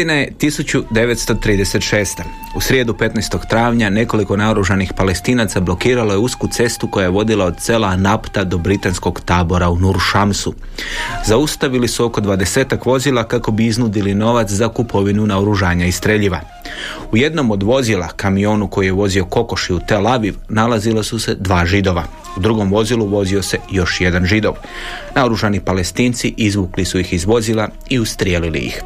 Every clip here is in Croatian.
Godina je 1936. U srijedu 15. travnja nekoliko naoružanih palestinaca blokiralo je usku cestu koja je vodila od sela Napta do britanskog tabora u Nuršamsu. Zaustavili su oko dvadesetak vozila kako bi iznudili novac za kupovinu naoružanja i streljiva. U jednom od vozila, kamionu koji je vozio kokoši u Tel Aviv, nalazila su se dva židova. Drugom vozilu vozio se još jedan židov. Naoružani palestinci izvukli su ih iz vozila i ustrijelili ih.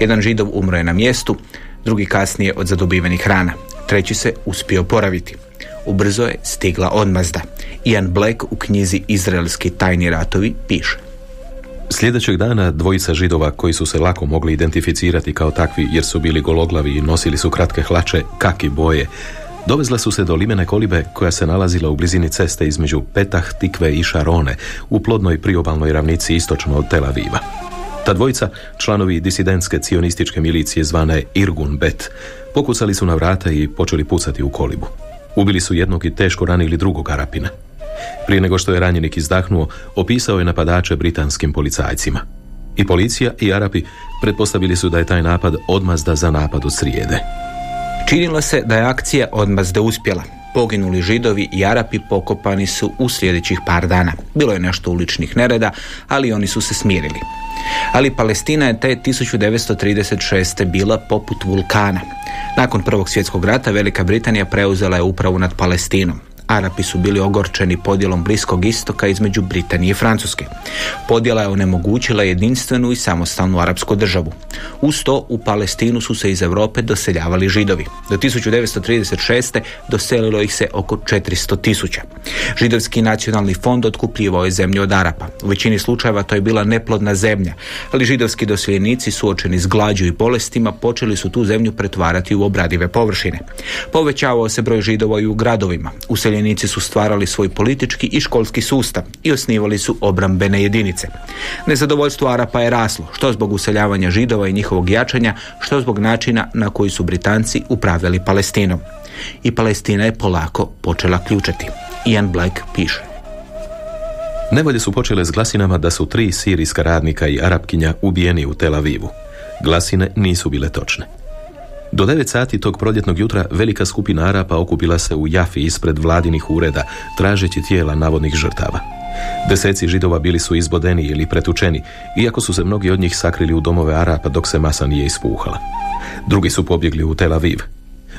Jedan židov umro je na mjestu, drugi kasnije od zadobivenih rana. Treći se uspio poraviti. Ubrzo je stigla odmazda. Ian Black u knjizi Izraelski tajni ratovi piše. Sljedećeg dana dvojica židova koji su se lako mogli identificirati kao takvi jer su bili gologlavi i nosili su kratke hlače, kaki boje, Dovezla su se do limene kolibe koja se nalazila u blizini ceste između Petah, Tikve i Šarone u plodnoj priobalnoj ravnici istočno od Tel Aviva. Ta dvojica, članovi disidentske cionističke milicije zvane Irgun Bet, pokucali su na vrata i počeli pucati u kolibu. Ubili su jednog i teško ranili drugog Arapina. Prije nego što je ranjenik izdahnuo, opisao je napadače britanskim policajcima. I policija i Arapi pretpostavili su da je taj napad odmazda za napad od srijede. Činilo se da je akcija odmazde uspjela. Poginuli židovi i Arapi pokopani su u sljedećih par dana. Bilo je nešto uličnih nereda, ali oni su se smirili. Ali Palestina je te 1936. bila poput vulkana. Nakon Prvog svjetskog rata Velika Britanija preuzela je upravu nad Palestinom. Arapi su bili ogorčeni podjelom Bliskog istoka između Britanije i Francuske. Podjela je onemogućila jedinstvenu i samostalnu arapsku državu. Uz to u Palestinu su se iz Europe doseljavali židovi. Do 1936. doselilo ih se oko 400 tisuća. Židovski nacionalni fond otkupljivao je zemlju od Arapa. U većini slučajeva to je bila neplodna zemlja, ali židovski doseljenici suočeni s glađu i bolestima počeli su tu zemlju pretvarati u obradive površine. Povećavao se broj židova i u gradovima. Useljeni useljenici su stvarali svoj politički i školski sustav i osnivali su obrambene jedinice. Nezadovoljstvo Arapa je raslo, što zbog useljavanja židova i njihovog jačanja, što zbog načina na koji su Britanci upravljali Palestinom. I Palestina je polako počela ključati. Ian Black piše. Nevolje su počele s glasinama da su tri sirijska radnika i arapkinja ubijeni u Tel Avivu. Glasine nisu bile točne. Do 9 sati tog proljetnog jutra velika skupina Arapa okupila se u Jafi ispred vladinih ureda, tražeći tijela navodnih žrtava. Deseci židova bili su izbodeni ili pretučeni, iako su se mnogi od njih sakrili u domove Arapa dok se masa nije ispuhala. Drugi su pobjegli u Tel Aviv.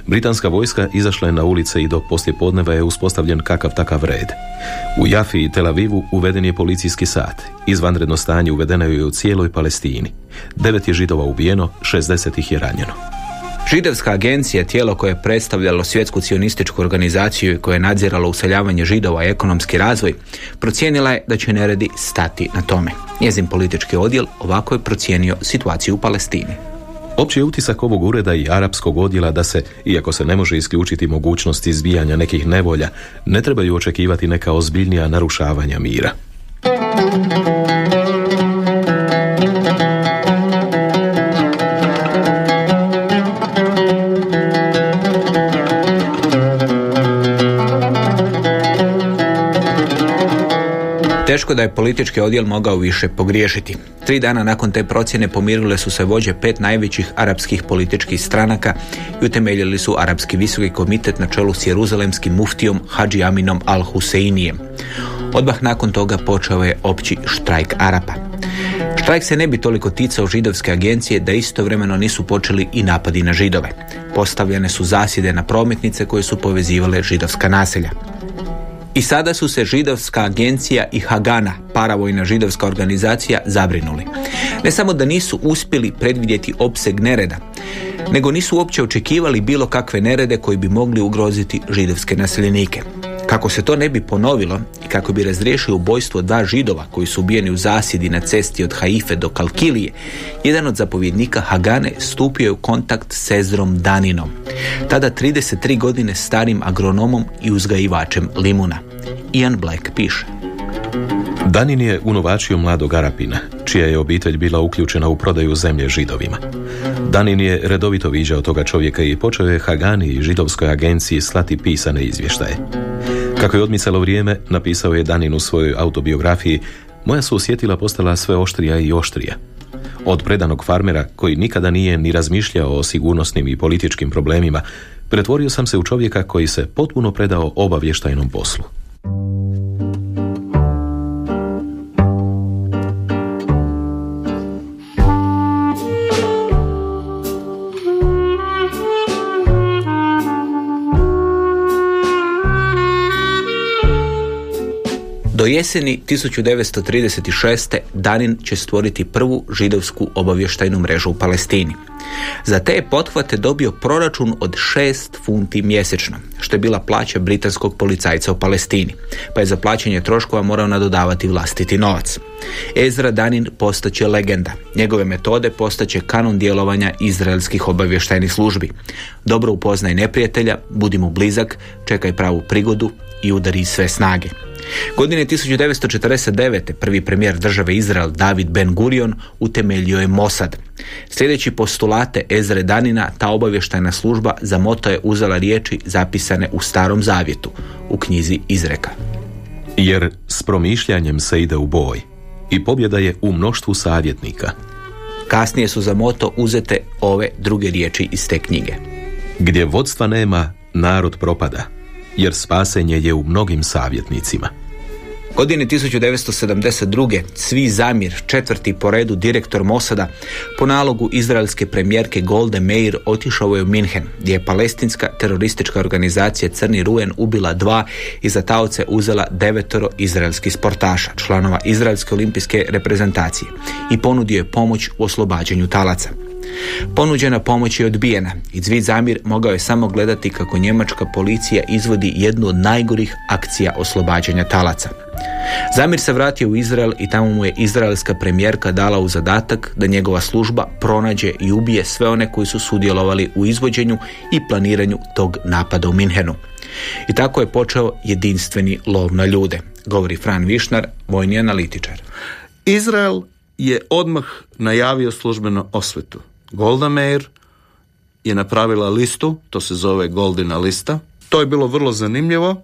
Britanska vojska izašla je na ulice i do poslje podneva je uspostavljen kakav takav red. U Jafi i Tel Avivu uveden je policijski sat. Izvanredno stanje uvedeno je u cijeloj Palestini. Devet je židova ubijeno, 60 ih je ranjeno. Židovska agencija, tijelo koje je predstavljalo svjetsku cionističku organizaciju i koje je nadziralo useljavanje židova i ekonomski razvoj, procijenila je da će neredi stati na tome. Njezin politički odjel ovako je procijenio situaciju u Palestini. Opći je utisak ovog ureda i arapskog odjela da se, iako se ne može isključiti mogućnost izbijanja nekih nevolja, ne trebaju očekivati neka ozbiljnija narušavanja mira. Teško da je politički odjel mogao više pogriješiti. Tri dana nakon te procjene pomirile su se vođe pet najvećih arapskih političkih stranaka i utemeljili su Arapski visoki komitet na čelu s jeruzalemskim muftijom Hadži Aminom al-Huseinijem. Odmah nakon toga počeo je opći štrajk Arapa. Štrajk se ne bi toliko ticao židovske agencije da istovremeno nisu počeli i napadi na židove. Postavljene su zasjede na prometnice koje su povezivale židovska naselja. I sada su se židovska agencija i Hagana, paravojna židovska organizacija, zabrinuli. Ne samo da nisu uspjeli predvidjeti opseg nereda, nego nisu uopće očekivali bilo kakve nerede koji bi mogli ugroziti židovske naseljenike. Kako se to ne bi ponovilo i kako bi razriješio ubojstvo dva židova koji su ubijeni u zasjedi na cesti od Haife do Kalkilije, jedan od zapovjednika Hagane stupio je u kontakt s Ezrom Daninom, tada 33 godine starim agronomom i uzgajivačem limuna. Ian Black piše. Danin je unovačio mladog Arapina, čija je obitelj bila uključena u prodaju zemlje židovima. Danin je redovito viđao toga čovjeka i počeo je Hagani i židovskoj agenciji slati pisane izvještaje. Kako je odmicalo vrijeme, napisao je Danin u svojoj autobiografiji moja su osjetila postala sve oštrija i oštrija. Od predanog farmera, koji nikada nije ni razmišljao o sigurnosnim i političkim problemima, pretvorio sam se u čovjeka koji se potpuno predao obavještajnom poslu. Jeseni 1936. Danin će stvoriti prvu židovsku obavještajnu mrežu u Palestini. Za te je pothvate dobio proračun od 6 funti mjesečno, što je bila plaća britanskog policajca u Palestini, pa je za plaćanje troškova morao nadodavati vlastiti novac. Ezra Danin postaće legenda. Njegove metode postaće kanon djelovanja izraelskih obavještajnih službi. Dobro upoznaj neprijatelja, budi mu blizak, čekaj pravu prigodu i udari sve snage. Godine 1949. prvi premijer države Izrael David Ben Gurion utemeljio je Mossad. Sljedeći postulate Ezre Danina ta obavještajna služba za moto je uzela riječi zapisane u Starom Zavjetu, u knjizi Izreka. Jer s promišljanjem se ide u boj i pobjeda je u mnoštvu savjetnika. Kasnije su za moto uzete ove druge riječi iz te knjige. Gdje vodstva nema, narod propada jer spasenje je u mnogim savjetnicima. Godine 1972. Svi Zamir, četvrti po redu direktor Mosada, po nalogu izraelske premijerke Golde Meir otišao je u Minhen, gdje je palestinska teroristička organizacija Crni Rujen ubila dva i za taoce uzela devetoro izraelskih sportaša, članova izraelske olimpijske reprezentacije i ponudio je pomoć u oslobađanju talaca. Ponuđena pomoć je odbijena i Zvid Zamir mogao je samo gledati kako njemačka policija izvodi jednu od najgorih akcija oslobađanja talaca. Zamir se vratio u Izrael i tamo mu je izraelska premijerka dala u zadatak da njegova služba pronađe i ubije sve one koji su sudjelovali u izvođenju i planiranju tog napada u Minhenu. I tako je počeo jedinstveni lov na ljude, govori Fran Višnar, vojni analitičar. Izrael je odmah najavio službeno osvetu. Golda Meir je napravila listu, to se zove Goldina lista. To je bilo vrlo zanimljivo.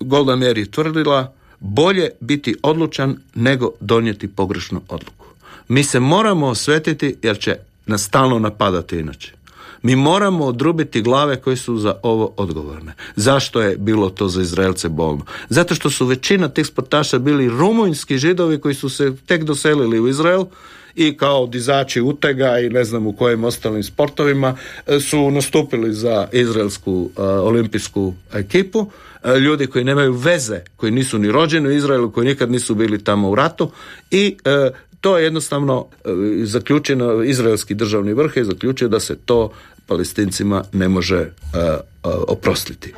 Golda Meir je tvrdila bolje biti odlučan nego donijeti pogrešnu odluku. Mi se moramo osvetiti jer će nas stalno napadati inače. Mi moramo odrubiti glave koje su za ovo odgovorne. Zašto je bilo to za Izraelce bolno? Zato što su većina tih sportaša bili rumunjski židovi koji su se tek doselili u Izrael i kao dizači utega i ne znam u kojim ostalim sportovima e, su nastupili za izraelsku e, olimpijsku ekipu e, ljudi koji nemaju veze, koji nisu ni rođeni u Izraelu, koji nikad nisu bili tamo u ratu i to je jednostavno zaključeno, izraelski državni vrh je zaključio da se to palestincima ne može oprostiti.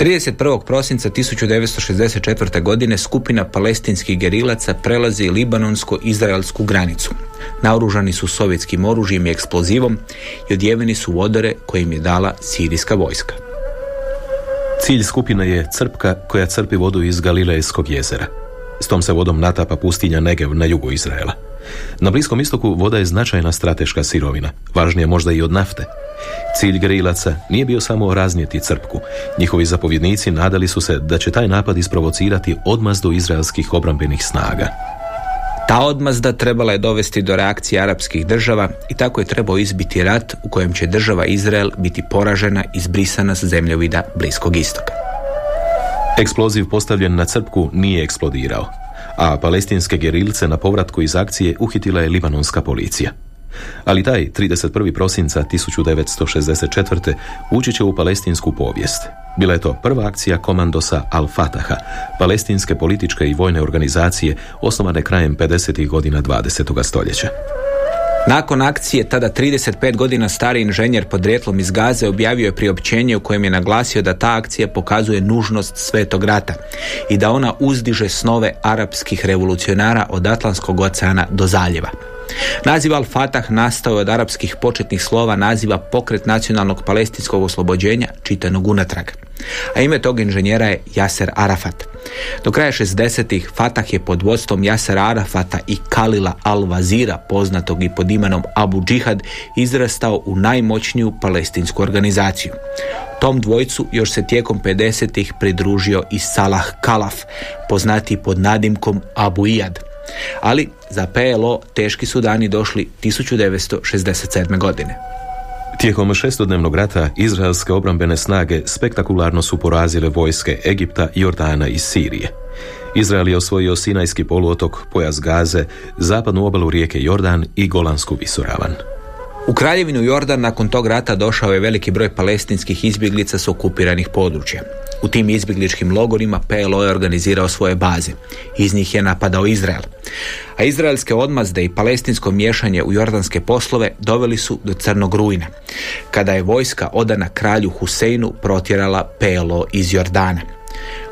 31. prosinca 1964. godine skupina palestinskih gerilaca prelazi libanonsko-izraelsku granicu. Naoružani su sovjetskim oružjem i eksplozivom i odjeveni su u odore koje im je dala sirijska vojska. Cilj skupine je crpka koja crpi vodu iz Galilejskog jezera. S tom se vodom natapa pustinja Negev na jugu Izraela. Na Bliskom istoku voda je značajna strateška sirovina, važnija možda i od nafte. Cilj gerilaca nije bio samo raznijeti crpku. Njihovi zapovjednici nadali su se da će taj napad isprovocirati odmazdu izraelskih obrambenih snaga. Ta odmazda trebala je dovesti do reakcije arapskih država i tako je trebao izbiti rat u kojem će država Izrael biti poražena i zbrisana s zemljovida Bliskog istoka. Eksploziv postavljen na crpku nije eksplodirao, a palestinske gerilce na povratku iz akcije uhitila je libanonska policija. Ali taj 31. prosinca 1964. ući će u palestinsku povijest. Bila je to prva akcija komandosa Al-Fataha, palestinske političke i vojne organizacije osnovane krajem 50. godina 20. stoljeća. Nakon akcije, tada 35 godina stari inženjer podrijetlom iz Gaze objavio je priopćenje u kojem je naglasio da ta akcija pokazuje nužnost svetog rata i da ona uzdiže snove arapskih revolucionara od Atlantskog oceana do zaljeva. Naziv Al-Fatah nastao je od arapskih početnih slova naziva pokret nacionalnog palestinskog oslobođenja čitanog unatrag. A ime tog inženjera je Jaser Arafat. Do kraja 60-ih Fatah je pod vodstvom Jaser Arafata i Kalila Al-Vazira, poznatog i pod imenom Abu Džihad, izrastao u najmoćniju palestinsku organizaciju. Tom dvojcu još se tijekom 50-ih pridružio i Salah Kalaf, poznati pod nadimkom Abu Iyad. Ali za PLO teški su dani došli 1967. godine. Tijekom šestodnevnog rata izraelske obrambene snage spektakularno su porazile vojske Egipta, Jordana i Sirije. Izrael je osvojio Sinajski poluotok, pojas Gaze, zapadnu obalu rijeke Jordan i Golansku visoravan. U Kraljevinu Jordan nakon tog rata došao je veliki broj palestinskih izbjeglica s okupiranih područja. U tim izbjegličkim logorima PLO je organizirao svoje baze. Iz njih je napadao Izrael. A izraelske odmazde i palestinsko miješanje u jordanske poslove doveli su do crnog rujna, kada je vojska odana kralju Huseinu protjerala PLO iz Jordana.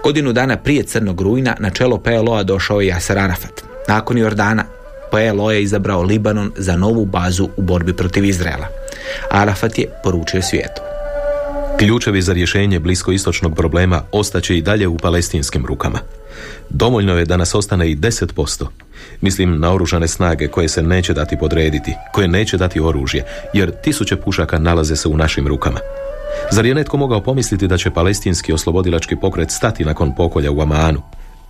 Godinu dana prije crnog rujna na čelo PLO-a došao je Jasar Arafat. Nakon Jordana PLO je izabrao Libanon za novu bazu u borbi protiv Izraela. Arafat je poručio svijetu. Ključevi za rješenje bliskoistočnog problema ostaće i dalje u palestinskim rukama. Dovoljno je da nas ostane i 10%. Mislim na oružane snage koje se neće dati podrediti, koje neće dati oružje, jer tisuće pušaka nalaze se u našim rukama. Zar je netko mogao pomisliti da će palestinski oslobodilački pokret stati nakon pokolja u Amanu?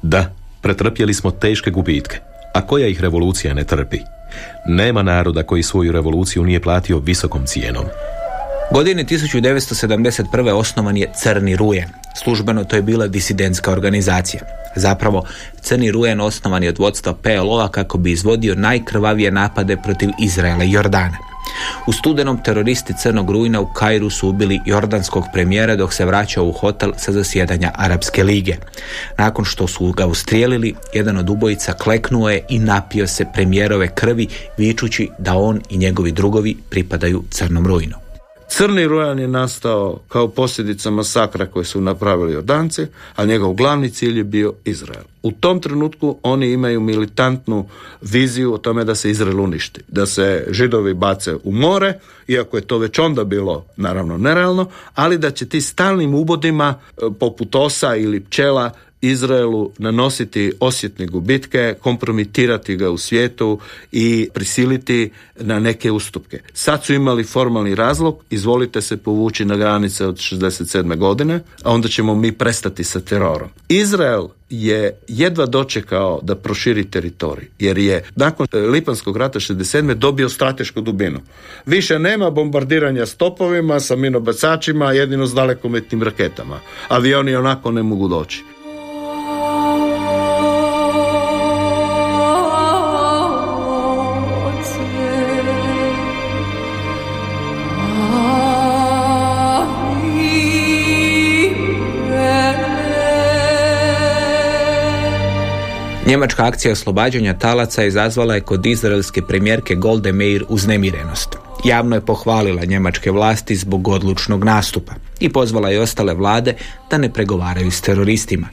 Da, pretrpjeli smo teške gubitke. A koja ih revolucija ne trpi? Nema naroda koji svoju revoluciju nije platio visokom cijenom. Godine 1971. osnovan je Crni rujen. Službeno to je bila disidentska organizacija. Zapravo, Crni rujen osnovan je od vodstva PLO-a kako bi izvodio najkrvavije napade protiv Izraela i Jordana. U studenom teroristi Crnog rujna u Kairu su ubili jordanskog premijera dok se vraćao u hotel sa zasjedanja Arapske lige. Nakon što su ga ustrijelili, jedan od ubojica kleknuo je i napio se premijerove krvi vičući da on i njegovi drugovi pripadaju Crnom rujnu. Crni rujan je nastao kao posljedica masakra koje su napravili Jordanci, a njegov glavni cilj je bio Izrael. U tom trenutku oni imaju militantnu viziju o tome da se Izrael uništi, da se židovi bace u more, iako je to već onda bilo naravno nerealno, ali da će ti stalnim ubodima e, poput osa ili pčela Izraelu nanositi osjetne gubitke, kompromitirati ga u svijetu i prisiliti na neke ustupke. Sad su imali formalni razlog, izvolite se povući na granice od 67. godine, a onda ćemo mi prestati sa terorom. Izrael je jedva dočekao da proširi teritorij, jer je nakon Lipanskog rata 67. dobio stratešku dubinu. Više nema bombardiranja stopovima sa minobacačima, jedino s dalekometnim raketama. Avioni onako ne mogu doći. Njemačka akcija oslobađanja talaca izazvala je kod izraelske premijerke Golde Meir uznemirenost. Javno je pohvalila njemačke vlasti zbog odlučnog nastupa i pozvala je ostale vlade da ne pregovaraju s teroristima.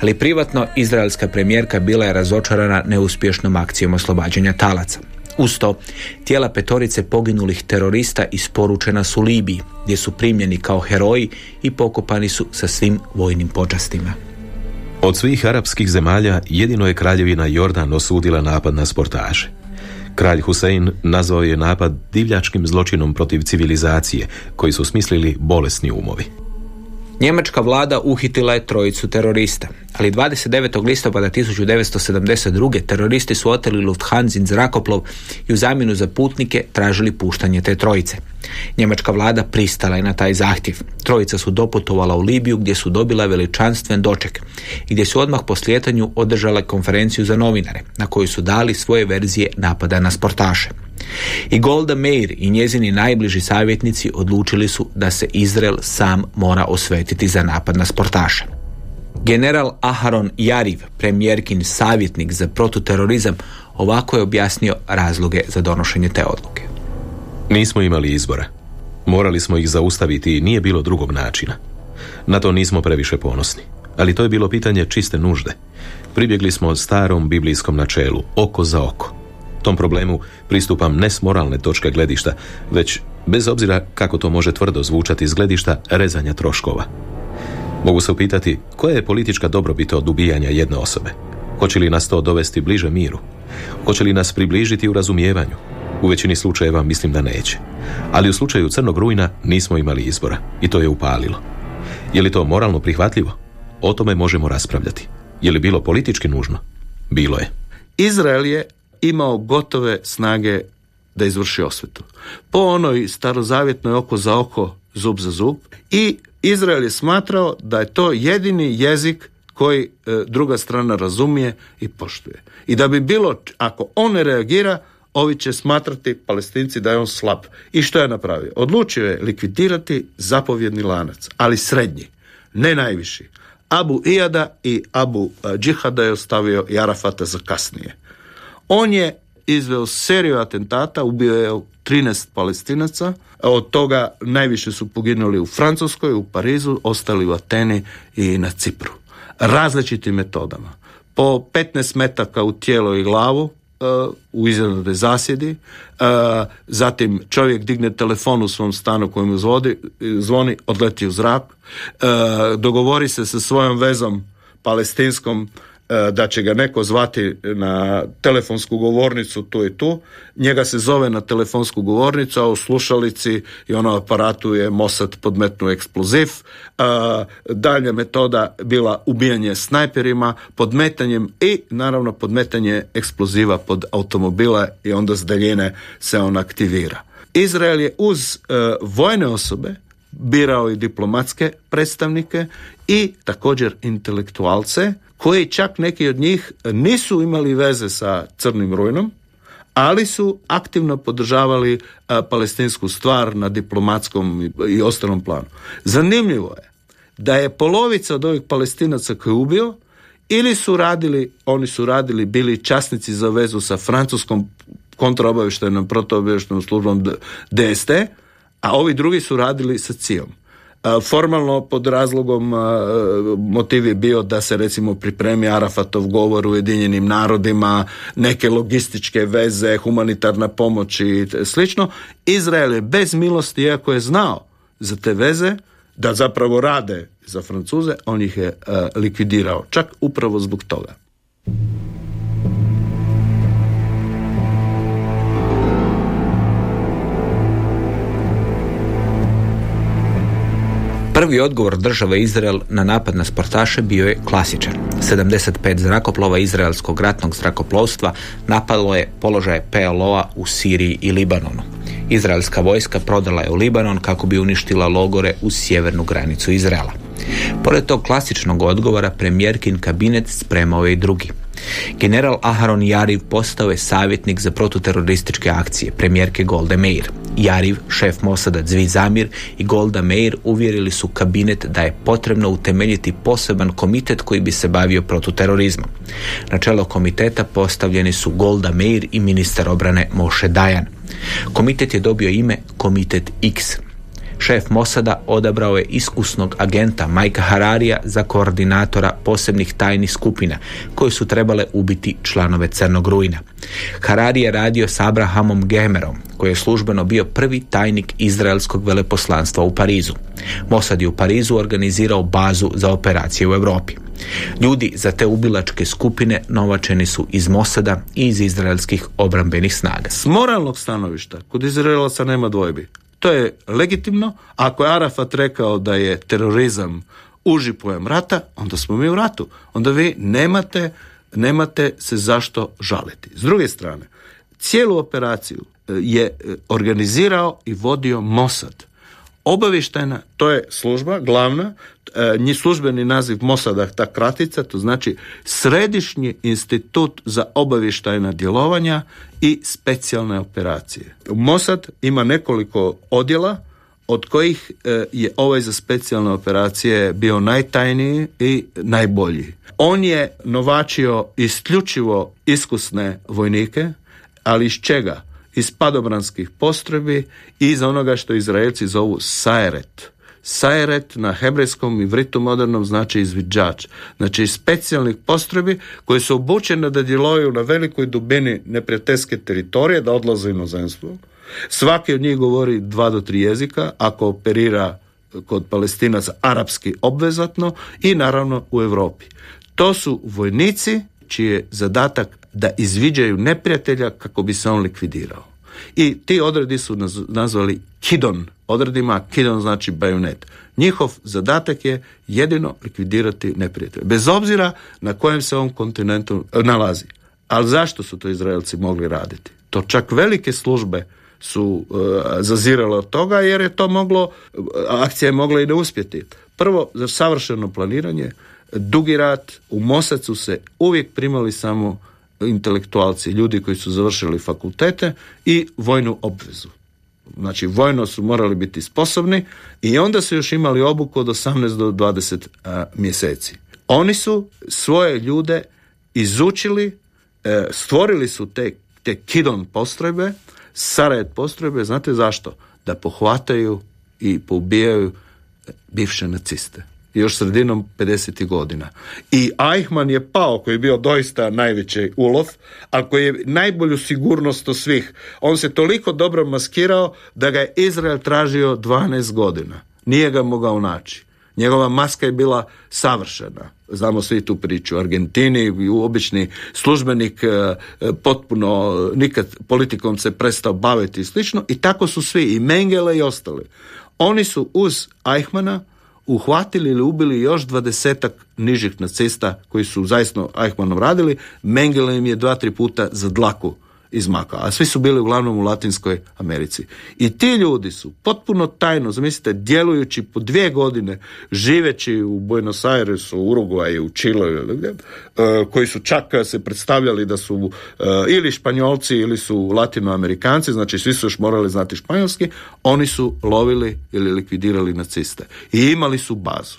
Ali privatno izraelska premijerka bila je razočarana neuspješnom akcijom oslobađanja talaca. Uz to, tijela petorice poginulih terorista isporučena su Libiji, gdje su primljeni kao heroji i pokopani su sa svim vojnim počastima. Od svih arapskih zemalja jedino je kraljevina Jordan osudila napad na sportaže. Kralj Husein nazvao je napad divljačkim zločinom protiv civilizacije koji su smislili bolesni umovi. Njemačka vlada uhitila je trojicu terorista, ali 29. listopada 1972. teroristi su oteli Lufthansin zrakoplov i u zamjenu za putnike tražili puštanje te trojice. Njemačka vlada pristala je na taj zahtjev. Trojica su doputovala u Libiju gdje su dobila veličanstven doček i gdje su odmah po slijetanju održale konferenciju za novinare na kojoj su dali svoje verzije napada na sportaše. I Golda Meir i njezini najbliži savjetnici odlučili su da se Izrael sam mora osvetiti za napad na sportaše. General Aharon Jariv, premijerkin savjetnik za protuterorizam, ovako je objasnio razloge za donošenje te odluke. Nismo imali izbora. Morali smo ih zaustaviti i nije bilo drugog načina. Na to nismo previše ponosni. Ali to je bilo pitanje čiste nužde. Pribjegli smo starom biblijskom načelu, oko za oko. Tom problemu pristupam ne s moralne točke gledišta, već bez obzira kako to može tvrdo zvučati iz gledišta rezanja troškova. Mogu se upitati koja je politička dobrobit od ubijanja jedne osobe? Hoće li nas to dovesti bliže miru? Hoće li nas približiti u razumijevanju? U većini slučajeva mislim da neće. Ali u slučaju Crnog rujna nismo imali izbora i to je upalilo. Je li to moralno prihvatljivo? O tome možemo raspravljati. Je li bilo politički nužno? Bilo je. Izrael je imao gotove snage da izvrši osvetu. Po onoj starozavjetnoj oko za oko, zub za zub i Izrael je smatrao da je to jedini jezik koji e, druga strana razumije i poštuje. I da bi bilo, ako on ne reagira, ovi će smatrati palestinci da je on slab. I što je napravio? Odlučio je likvidirati zapovjedni lanac, ali srednji, ne najviši. Abu Ijada i Abu e, Džihada je ostavio i Arafata za kasnije. On je izveo seriju atentata, ubio je 13 palestinaca, od toga najviše su poginuli u Francuskoj, u Parizu, ostali u Ateni i na Cipru. Različitim metodama. Po 15 metaka u tijelo i glavu, e, u iznenadnoj zasjedi, e, zatim čovjek digne telefon u svom stanu kojemu zvodi, zvoni, odleti u zrak, e, dogovori se sa svojom vezom palestinskom da će ga neko zvati na telefonsku govornicu tu i tu, njega se zove na telefonsku govornicu, a u slušalici i ono aparatu je Mossad podmetnu eksploziv. E, dalje metoda bila ubijanje snajperima, podmetanjem i naravno podmetanje eksploziva pod automobila i onda s daljine se on aktivira. Izrael je uz e, vojne osobe birao i diplomatske predstavnike i također intelektualce koji čak neki od njih nisu imali veze sa crnim rujnom, ali su aktivno podržavali palestinsku stvar na diplomatskom i ostalom planu. Zanimljivo je da je polovica od ovih palestinaca koji je ubio ili su radili, oni su radili, bili časnici za vezu sa francuskom kontraobavještajnom, protuobavještajnom službom DST, a ovi drugi su radili sa cijom. Formalno pod razlogom motiv je bio da se recimo pripremi Arafatov govor u Ujedinjenim narodima, neke logističke veze, humanitarna pomoć i slično. Izrael je bez milosti, iako je znao za te veze, da zapravo rade za Francuze, on ih je likvidirao. Čak upravo zbog toga. Prvi odgovor države Izrael na napad na sportaše bio je klasičan. 75 zrakoplova izraelskog ratnog zrakoplovstva napalo je položaje PLO-a u Siriji i Libanonu. Izraelska vojska prodala je u Libanon kako bi uništila logore uz sjevernu granicu Izraela. Pored tog klasičnog odgovora premijerkin kabinet spremao je i drugi. General Aharon Jariv postao je savjetnik za protuterorističke akcije premijerke Golde Meir. Jariv, šef Mosada Zvi Zamir i Golda Meir uvjerili su kabinet da je potrebno utemeljiti poseban komitet koji bi se bavio protuterorizmom. Na čelo komiteta postavljeni su Golda Meir i ministar obrane Moshe Dajan. Komitet je dobio ime Komitet X šef Mosada odabrao je iskusnog agenta Majka Hararija za koordinatora posebnih tajnih skupina koje su trebale ubiti članove Crnog rujna. Harari je radio s Abrahamom Gemerom koji je službeno bio prvi tajnik izraelskog veleposlanstva u Parizu. Mossad je u Parizu organizirao bazu za operacije u Europi. Ljudi za te ubilačke skupine novačeni su iz Mosada i iz izraelskih obrambenih snaga. S moralnog stanovišta, kod Izraelaca nema dvojbi. To je legitimno. Ako je Arafat rekao da je terorizam uži pojam rata, onda smo mi u ratu. Onda vi nemate, nemate se zašto žaliti. S druge strane, cijelu operaciju e, je e, organizirao i vodio Mossad. Obavještajna, to je služba, glavna, e, nji službeni naziv Mosada, ta kratica, to znači Središnji institut za obavještajna djelovanja i specijalne operacije. Mossad ima nekoliko odjela, od kojih e, je ovaj za specijalne operacije bio najtajniji i najbolji. On je novačio isključivo iskusne vojnike, ali iz čega? Iz padobranskih postrojbi i iz onoga što Izraelci zovu sajret. Sajeret na hebrejskom i vritu modernom znači izviđač. Znači specijalnih postrojbi koji su obučene da djeluju na velikoj dubini neprijateljske teritorije, da odlaze u inozemstvo. Svaki od njih govori dva do tri jezika, ako operira kod palestinaca arapski obvezatno i naravno u Europi. To su vojnici čiji je zadatak da izviđaju neprijatelja kako bi se on likvidirao. I ti odredi su nazvali kidon odredima, kidon znači bajonet. Njihov zadatak je jedino likvidirati neprijatelja. Bez obzira na kojem se on kontinentu e, nalazi. Ali zašto su to Izraelci mogli raditi? To čak velike službe su uh, zazirale od toga jer je to moglo, akcija je mogla i ne uspjeti. Prvo, za savršeno planiranje, dugi rat, u Mosacu se uvijek primali samo intelektualci, ljudi koji su završili fakultete i vojnu obvezu. Znači, vojno su morali biti sposobni i onda su još imali obuku od 18 do 20 mjeseci. Oni su svoje ljude izučili, e, stvorili su te, te kidon postrojbe, Sarajet postrojbe, znate zašto? Da pohvataju i poubijaju bivše naciste još sredinom 50. godina. I Eichmann je pao, koji je bio doista najveći ulov, a koji je najbolju sigurnost od svih. On se toliko dobro maskirao da ga je Izrael tražio 12 godina. Nije ga mogao naći. Njegova maska je bila savršena. Znamo svi tu priču. Argentini, obični službenik, e, potpuno nikad politikom se prestao baviti i slično. I tako su svi, i Mengele i ostali. Oni su uz Eichmana uhvatili ili ubili još dvadesetak nižih nacista koji su zaista Eichmannom radili, Mengele im je dva, tri puta za dlaku izmakao, a svi su bili uglavnom u Latinskoj Americi. I ti ljudi su potpuno tajno, zamislite, djelujući po dvije godine, živeći u Buenos Airesu, u Uruguayu, u Čile, e, koji su čak se predstavljali da su e, ili Španjolci ili su Latinoamerikanci, znači svi su još morali znati španjolski, oni su lovili ili likvidirali naciste. I imali su bazu.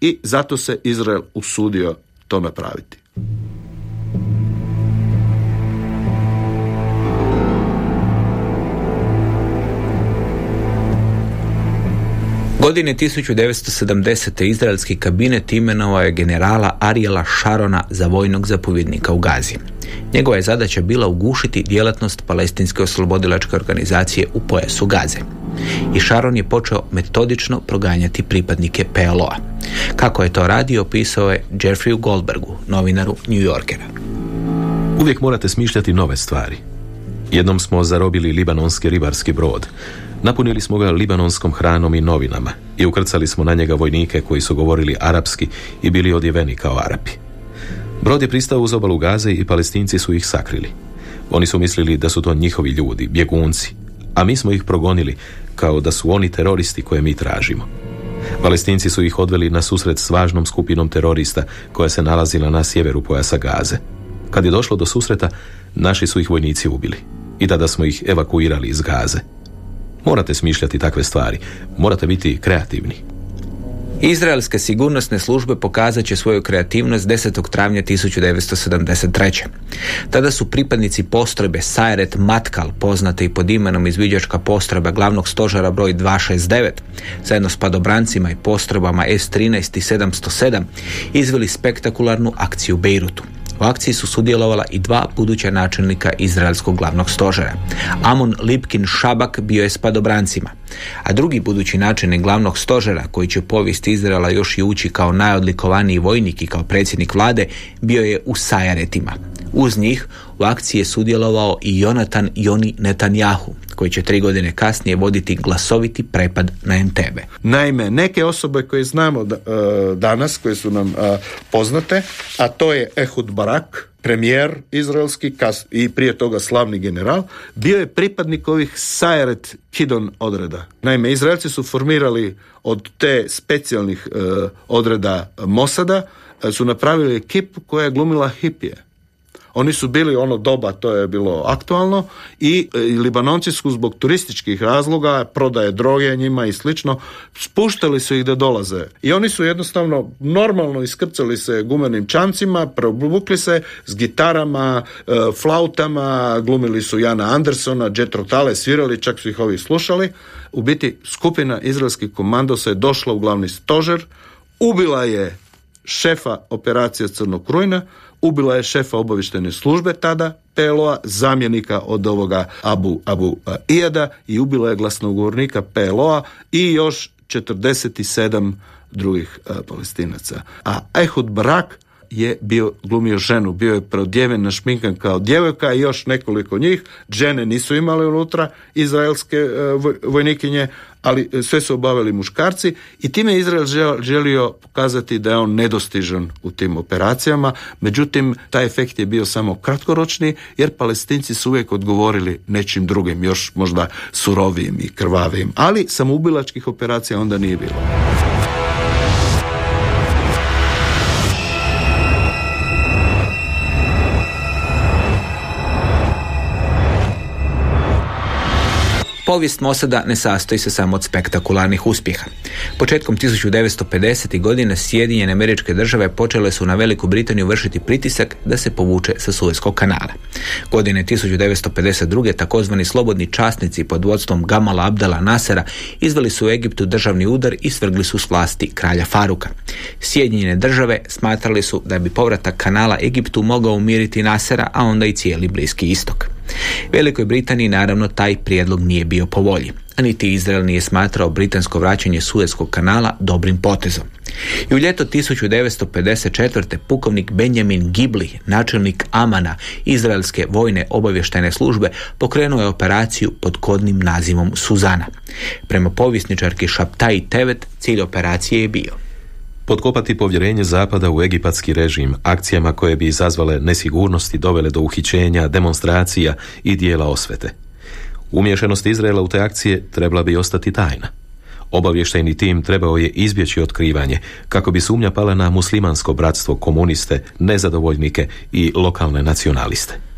I zato se Izrael usudio to napraviti. Godine 1970. izraelski kabinet imenovao je generala Ariela Šarona za vojnog zapovjednika u Gazi. Njegova je zadaća bila ugušiti djelatnost palestinske oslobodilačke organizacije u pojasu Gaze. I Sharon je počeo metodično proganjati pripadnike PLO-a. Kako je to radio, opisao je Jeffreyu Goldbergu, novinaru New Yorkera. Uvijek morate smišljati nove stvari. Jednom smo zarobili libanonski ribarski brod. Napunili smo ga libanonskom hranom i novinama i ukrcali smo na njega vojnike koji su govorili arapski i bili odjeveni kao Arapi. Brod je pristao uz obalu Gaze i palestinci su ih sakrili. Oni su mislili da su to njihovi ljudi, bjegunci, a mi smo ih progonili kao da su oni teroristi koje mi tražimo. Palestinci su ih odveli na susret s važnom skupinom terorista koja se nalazila na sjeveru pojasa Gaze. Kad je došlo do susreta, naši su ih vojnici ubili i tada smo ih evakuirali iz Gaze. Morate smišljati takve stvari. Morate biti kreativni. Izraelske sigurnosne službe pokazat će svoju kreativnost 10. travnja 1973. Tada su pripadnici postrojbe Sajret Matkal, poznate i pod imenom izviđačka postrojba glavnog stožara broj 269, zajedno s padobrancima i postrojbama S-13 i 707, izveli spektakularnu akciju u Beirutu. U akciji su sudjelovala i dva buduća načelnika Izraelskog glavnog stožera. Amon Lipkin Šabak bio je s padobrancima, a drugi budući načelnik glavnog stožera, koji će povijest Izraela još i ući kao najodlikovaniji vojnik i kao predsjednik vlade, bio je u Sajaretima. Uz njih u akciji je sudjelovao i Jonatan Joni Netanjahu, koji će tri godine kasnije voditi glasoviti prepad na Entebe. Naime, neke osobe koje znamo e, danas, koje su nam e, poznate, a to je Ehud Barak, premijer izraelski i prije toga slavni general, bio je pripadnik ovih Sajeret Kidon odreda. Naime, Izraelci su formirali od te specijalnih e, odreda Mosada, su napravili ekipu koja je glumila hipije Oni su bili ono doba, to je bilo aktualno i, e, i Libanonci su zbog turističkih razloga, prodaje droge njima i slično, spuštali su ih da dolaze. I oni su jednostavno normalno iskrcali se gumenim čamcima, preobukli se s gitarama, e, flautama, glumili su Jana Andersona, Jet Rotale, svirali, čak su ih ovi slušali. U biti skupina izraelskih komandosa je došla u glavni stožer, ubila je šefa operacije Crnog Rujna, ubila je šefa obavištene službe tada, PLO-a, zamjenika od ovoga Abu, Abu Ijada i ubila je glasnogovornika PLO-a i još 47 drugih palestinaca. A Ehud Barak je bio glumio ženu, bio je prodjeven, našminkan kao djevojka i još nekoliko njih. Žene nisu imale unutra izraelske e, vojnikinje, ali sve su obavili muškarci i time je Izrael želio pokazati da je on nedostižan u tim operacijama. Međutim, taj efekt je bio samo kratkoročni jer palestinci su uvijek odgovorili nečim drugim, još možda surovijim i krvavijim. Ali samoubilačkih operacija onda nije bilo. Povijest Mosada ne sastoji se samo od spektakularnih uspjeha. Početkom 1950. godine Sjedinjene američke države počele su na Veliku Britaniju vršiti pritisak da se povuče sa Suezkog kanala. Godine 1952. takozvani slobodni časnici pod vodstvom Gamala Abdala Nasera izveli su u Egiptu državni udar i svrgli su s vlasti kralja Faruka. Sjedinjene države smatrali su da bi povratak kanala Egiptu mogao umiriti Nasera, a onda i cijeli Bliski istok. Velikoj Britaniji naravno taj prijedlog nije bio po volji, a niti Izrael nije smatrao britansko vraćanje Suezkog kanala dobrim potezom. I u ljeto 1954. pukovnik Benjamin Gibli, načelnik Amana, izraelske vojne obavještajne službe, pokrenuo je operaciju pod kodnim nazivom Suzana. Prema povjesničarki Šaptaj Tevet, cilj operacije je bio Potkopati povjerenje Zapada u egipatski režim akcijama koje bi izazvale nesigurnosti dovele do uhićenja, demonstracija i dijela osvete. Umješanost Izraela u te akcije trebala bi ostati tajna. Obavještajni tim trebao je izbjeći otkrivanje kako bi sumnja pala na muslimansko bratstvo, komuniste, nezadovoljnike i lokalne nacionaliste.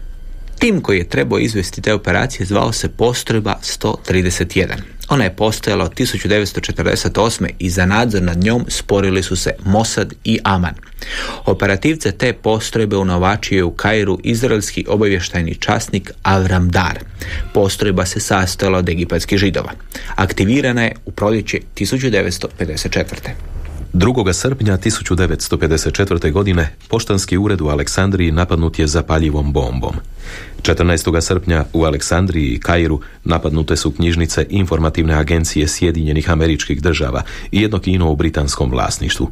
Tim koji je trebao izvesti te operacije zvao se Postrojba 131. Ona je postojala od 1948. i za nadzor nad njom sporili su se Mossad i Aman. Operativce te postrojbe unovačio je u Kairu izraelski obavještajni časnik Avram Dar. Postrojba se sastojala od egipatskih židova. Aktivirana je u proljeće 1954. 2. srpnja 1954. godine poštanski ured u Aleksandriji napadnut je zapaljivom bombom. 14. srpnja u Aleksandriji i Kairu napadnute su knjižnice informativne agencije Sjedinjenih američkih država i jedno kino u britanskom vlasništvu.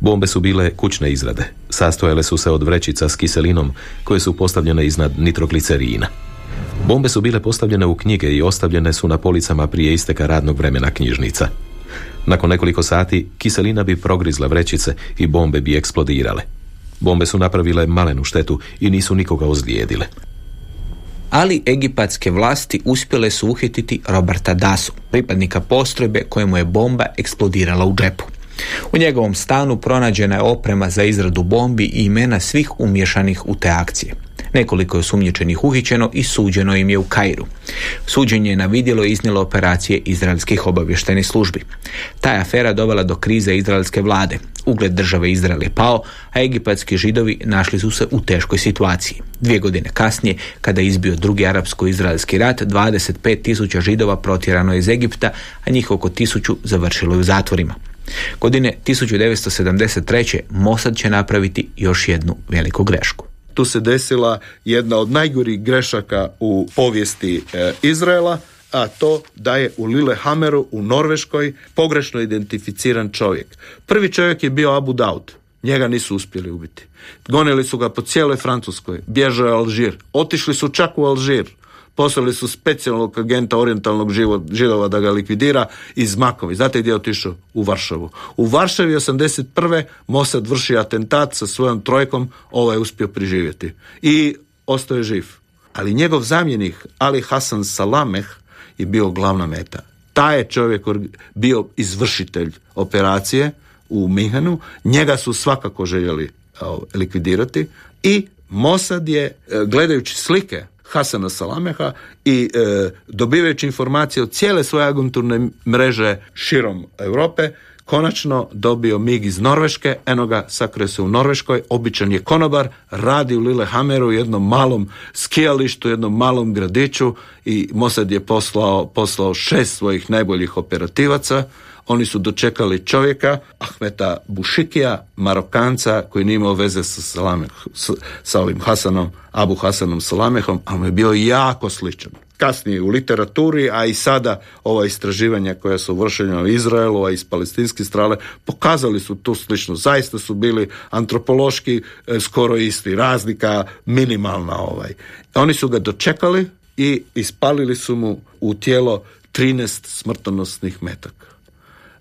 Bombe su bile kućne izrade. Sastojale su se od vrećica s kiselinom koje su postavljene iznad nitroglicerina. Bombe su bile postavljene u knjige i ostavljene su na policama prije isteka radnog vremena knjižnica. Nakon nekoliko sati kiselina bi progrizla vrećice i bombe bi eksplodirale. Bombe su napravile malenu štetu i nisu nikoga ozlijedile. Ali egipatske vlasti uspjele su uhititi Roberta Dasu, pripadnika postrojbe kojemu je bomba eksplodirala u džepu. U njegovom stanu pronađena je oprema za izradu bombi i imena svih umješanih u te akcije. Nekoliko je sumnjičenih uhićeno i suđeno im je u Kairu. Suđenje je na vidjelo iznijelo operacije izraelskih obavještajnih službi. Ta je afera dovela do krize izraelske vlade. Ugled države Izrael je pao, a egipatski židovi našli su se u teškoj situaciji. Dvije godine kasnije, kada je izbio drugi arapsko-izraelski rat, 25 tisuća židova protjerano iz Egipta, a njih oko tisuću završilo je u zatvorima. Godine 1973. Mossad će napraviti još jednu veliku grešku tu se desila jedna od najgorih grešaka u povijesti e, Izraela, a to da je u Lillehammeru u Norveškoj pogrešno identificiran čovjek. Prvi čovjek je bio Abu Daud. Njega nisu uspjeli ubiti. Gonili su ga po cijeloj Francuskoj. Bježao je Alžir. Otišli su čak u Alžir poslali su specijalnog agenta orientalnog židova da ga likvidira iz Makovi. Znate gdje je otišao? U Varšavu. U Varšavi 81. Mossad vrši atentat sa svojom trojkom, ovaj je uspio priživjeti. I ostao je živ. Ali njegov zamjenik Ali Hasan Salameh je bio glavna meta. Taj je čovjek bio izvršitelj operacije u Mihanu, njega su svakako željeli likvidirati i Mossad je, e, gledajući slike Hasana Salameha i e, dobivajući informacije od cijele svoje agenturne mreže širom Europe, konačno dobio mig iz Norveške, eno ga sakrio se u Norveškoj, običan je konobar, radi u Lillehammeru, jednom malom skijalištu, jednom malom gradiću i Mossad je poslao, poslao šest svojih najboljih operativaca, oni su dočekali čovjeka, Ahmeta Bušikija, Marokanca, koji nije imao veze sa, Salame, sa ovim Hasanom, Abu Hasanom Salamehom, ali mu je bio jako sličan kasnije u literaturi, a i sada ova istraživanja koja su vršenja u Izraelu, a iz palestinske strane, pokazali su tu slično. Zaista su bili antropološki e, skoro isti, razlika minimalna ovaj. Oni su ga dočekali i ispalili su mu u tijelo 13 smrtonosnih metaka.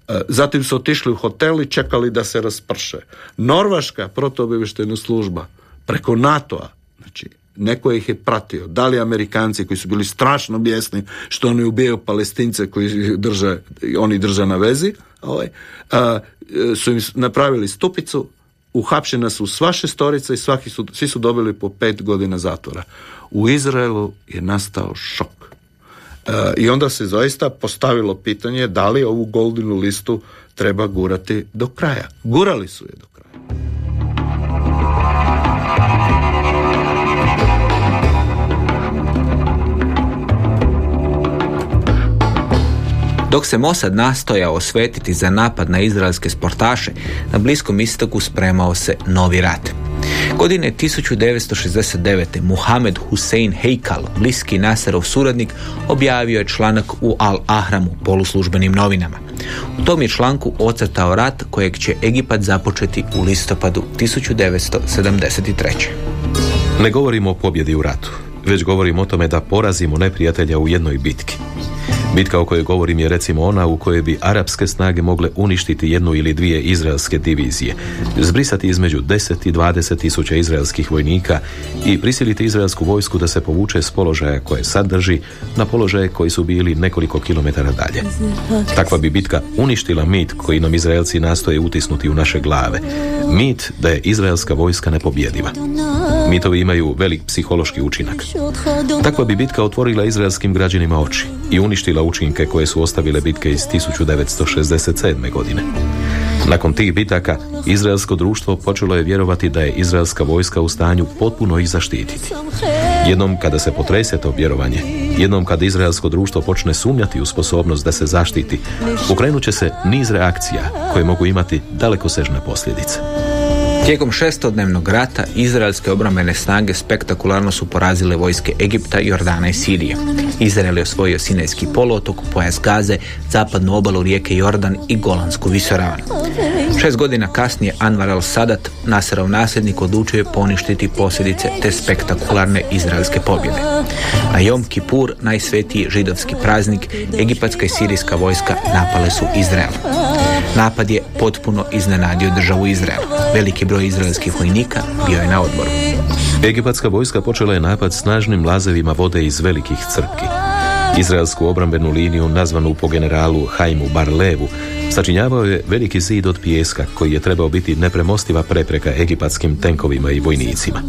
E, zatim su otišli u hotel i čekali da se rasprše. Norvaška protuobavještajna služba preko NATO-a, znači neko ih je pratio, da li Amerikanci koji su bili strašno bijesni što oni ubijaju palestince koji drže, oni drže na vezi, ovaj, a, su im napravili stupicu, uhapšena su sva šestorica i svaki su, svi su dobili po pet godina zatvora. U Izraelu je nastao šok. I onda se zaista postavilo pitanje da li ovu goldinu listu treba gurati do kraja. Gurali su je do kraja. Dok se Mossad nastojao osvetiti za napad na izraelske sportaše, na Bliskom istoku spremao se novi rat. Godine 1969. Muhammed Hussein Heikal, bliski Nasarov suradnik, objavio je članak u Al-Ahramu, poluslužbenim novinama. U tom je članku ocrtao rat kojeg će Egipat započeti u listopadu 1973. Ne govorimo o pobjedi u ratu, već govorimo o tome da porazimo neprijatelja u jednoj bitki. Bitka o kojoj govorim je recimo ona u kojoj bi arapske snage mogle uništiti jednu ili dvije izraelske divizije, zbrisati između 10 i 20 tisuća izraelskih vojnika i prisiliti izraelsku vojsku da se povuče s položaja koje sad drži na položaje koji su bili nekoliko kilometara dalje. Takva bi bitka uništila mit koji nam Izraelci nastoje utisnuti u naše glave. Mit da je izraelska vojska nepobjediva. Mitovi imaju velik psihološki učinak. Takva bi bitka otvorila izraelskim građanima oči i uništila učinke koje su ostavile bitke iz 1967. godine. Nakon tih bitaka, izraelsko društvo počelo je vjerovati da je izraelska vojska u stanju potpuno ih zaštititi. Jednom kada se potrese to vjerovanje, jednom kada izraelsko društvo počne sumnjati u sposobnost da se zaštiti, pokrenut će se niz reakcija koje mogu imati dalekosežne posljedice. Tijekom šestodnevnog rata izraelske obrambene snage spektakularno su porazile vojske Egipta, Jordana i Sirije. Izrael je osvojio Sinajski poluotok, pojas Gaze, zapadnu obalu rijeke Jordan i Golansku visoravan. Šest godina kasnije Anwar al-Sadat, Nasarov nasljednik, odlučio je poništiti posljedice te spektakularne izraelske pobjede. Na Jom Kipur, najsvetiji židovski praznik, egipatska i sirijska vojska napale su Izrael. Napad je potpuno iznenadio državu Izrael. Veliki broj izraelskih vojnika bio je na odboru. Egipatska vojska počela je napad snažnim lazevima vode iz velikih crpki. Izraelsku obrambenu liniju nazvanu po generalu Hajmu Barlevu sačinjavao je veliki zid od pijeska koji je trebao biti nepremostiva prepreka egipatskim tenkovima i vojnicima.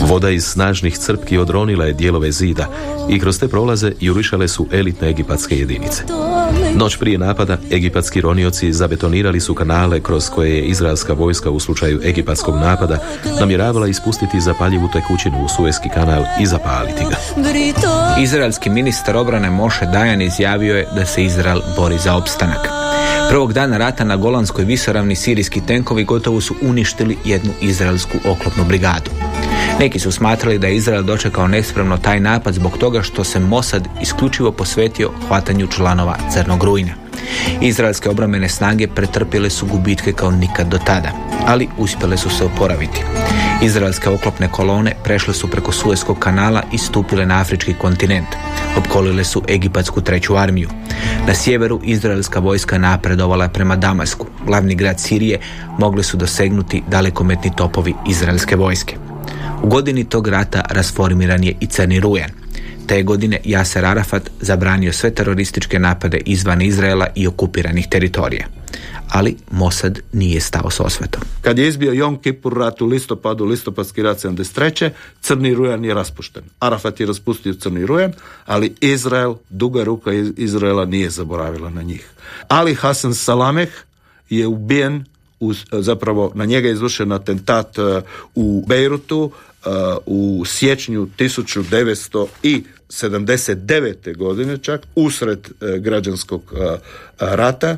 Voda iz snažnih crpki odronila je dijelove zida i kroz te prolaze jurišale su elitne egipatske jedinice. Noć prije napada egipatski ronioci zabetonirali su kanale kroz koje je izraelska vojska u slučaju egipatskog napada namjeravala ispustiti zapaljivu tekućinu u Suezki kanal i zapaliti ga. Izraelski ministar obrane Moše Dajan izjavio je da se Izrael bori za opstanak. Prvog dana rata na Golanskoj visoravni sirijski tenkovi gotovo su uništili jednu izraelsku oklopnu brigadu. Neki su smatrali da je Izrael dočekao nespremno taj napad zbog toga što se Mossad isključivo posvetio hvatanju članova Crnog rujna. Izraelske obrambene snage pretrpjele su gubitke kao nikad do tada, ali uspjele su se oporaviti. Izraelske oklopne kolone prešle su preko Suezkog kanala i stupile na afrički kontinent. Opkolile su Egipatsku treću armiju. Na sjeveru izraelska vojska napredovala prema Damasku. Glavni grad Sirije mogli su dosegnuti dalekometni topovi izraelske vojske. U godini tog rata rasformiran je i Crni Rujan. Te godine Jaser Arafat zabranio sve terorističke napade izvan Izraela i okupiranih teritorija. ali Mossad nije stao s osvetom. Kad je izbio Jom Kippur rat u listopadu, listopadski rat 73. Crni rujan je raspušten. Arafat je raspustio Crni rujan, ali Izrael, duga ruka Izraela nije zaboravila na njih. Ali Hasan Salameh je ubijen zapravo na njega je izvršen atentat e, u Bejrutu e, u siječnju 1979. godine čak usred e, građanskog rata